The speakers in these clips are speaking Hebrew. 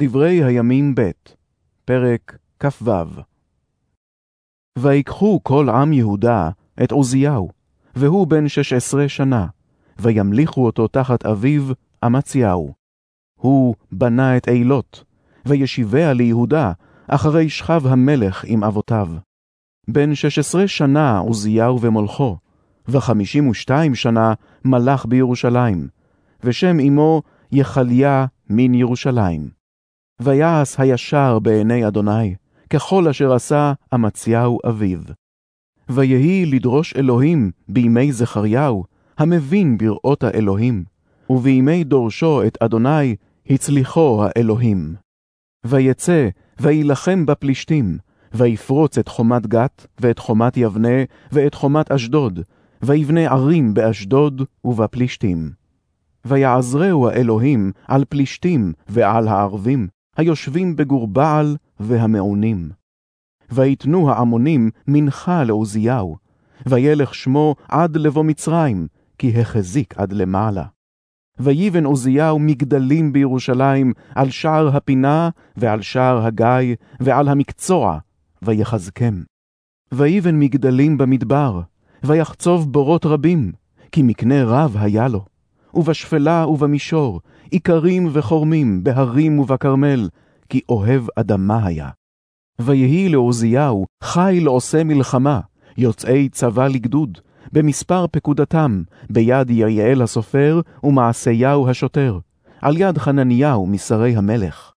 דברי הימים ב', פרק כ"ו. ויקחו כל עם יהודה את עוזיהו, והוא בן שש עשרה שנה, וימליכו אותו תחת אביו אמציהו. הוא בנה את אילות, וישיביה ליהודה, אחרי שכב המלך עם אבותיו. בן שש עשרה שנה עוזיהו ומולכו, וחמישים ושתיים שנה מלך בירושלים, ושם אמו יחליה מן ירושלים. ויעש הישר בעיני אדוני, ככל אשר עשה אמציהו אביו. ויהי לדרוש אלוהים בימי זכריהו, המבין בראות האלוהים, ובימי דורשו את אדוני הצליחו האלוהים. ויצא, ויילחם בפלישתים, ויפרוץ את חומת גת, ואת חומת יבנה, ואת חומת אשדוד, ויבנה ערים באשדוד ובפלישתים. ויעזרהו האלוהים על פלישתים ועל הערבים, היושבים בגור בעל והמעונים. ויתנו העמונים מנחה לעוזיהו, וילך שמו עד לבוא מצרים, כי החזיק עד למעלה. ויבן עוזיהו מגדלים בירושלים על שער הפינה ועל שער הגיא ועל המקצוע, ויחזקם. ויבן מגדלים במדבר, ויחצוב בורות רבים, כי מקנה רב היה לו. ובשפלה ובמישור, איכרים וחורמים, בהרים ובכרמל, כי אוהב אדמה היה. ויהי לעוזיהו חיל עושה מלחמה, יוצאי צבא לגדוד, במספר פקודתם, ביד יריאל הסופר ומעשיהו השוטר, על יד חנניהו משרי המלך.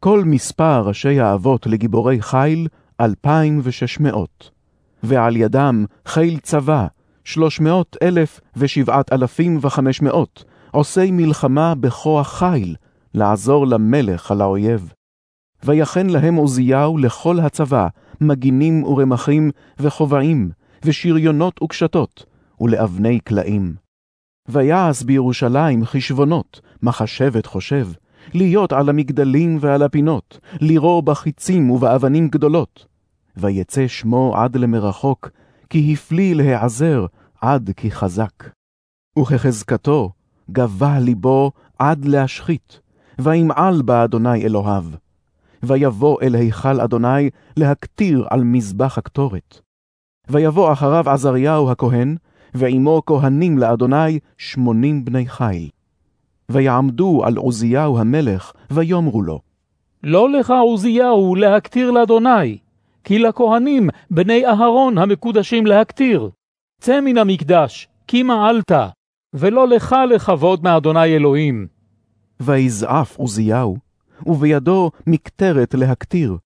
כל מספר ראשי האבות לגיבורי חיל, אלפיים ושש מאות. ועל ידם חיל צבא, שלוש מאות אלף ושבעת אלפים וחמש מאות, עושי מלחמה בכוח חיל, לעזור למלך על האויב. ויחן להם עוזיהו לכל הצבא, מגינים ורמחים וכובעים, ושריונות וקשתות, ולאבני קלעים. ויעש בירושלים חשבונות, מחשבת חושב, להיות על המגדלים ועל הפינות, לירוא בחיצים ובאבנים גדולות. ויצא שמו עד למרחוק, כי הפליא להיעזר עד כי חזק. וכחזקתו גבה ליבו עד להשחית, וימעל בה אדוני אלוהיו. ויבוא אל היכל אדוני להקטיר על מזבח הקטורת. ויבוא אחריו עזריהו הכהן, ועמו כהנים לאדוני שמונים בני חיל. ויעמדו על עוזיהו המלך, ויאמרו לו, לא לך עוזיהו להקטיר לאדוני, כי לכהנים בני אהרון המקודשים להקטיר. צא מן המקדש, כי מעלת, ולא לך לכבוד מאדוני אלוהים. ויזעף עוזיהו, ובידו מקטרת להקטיר,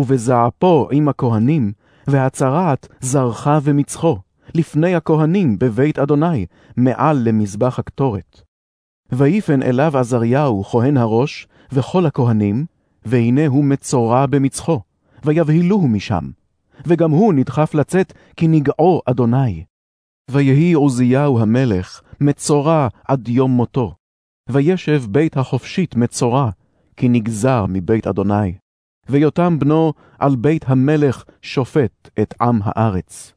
ובזעפו עם הכהנים, והצרעת זרחה ומצחו, לפני הכהנים בבית אדוני, מעל למזבח הקטורת. ויפן אליו עזריהו כהן הראש, וכל הכהנים, והנה הוא מצורע במצחו, ויבהילוהו משם. וגם הוא נדחף לצאת, כי נגעו אדוני. ויהי עוזיהו המלך מצורע עד יום מותו. וישב בית החופשית מצורע, כי נגזר מבית אדוני. ויותם בנו על בית המלך שופט את עם הארץ.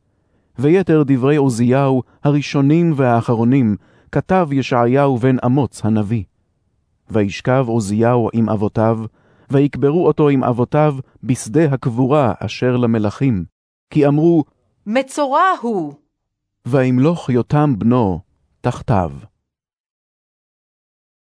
ויתר דברי עוזיהו הראשונים והאחרונים כתב ישעיהו בן אמוץ הנביא. וישכב עוזיהו עם אבותיו, ויקברו אותו עם אבותיו בשדה הקבורה אשר למלכים, כי אמרו, מצורע הוא. וימלוך יותם בנו תחתיו.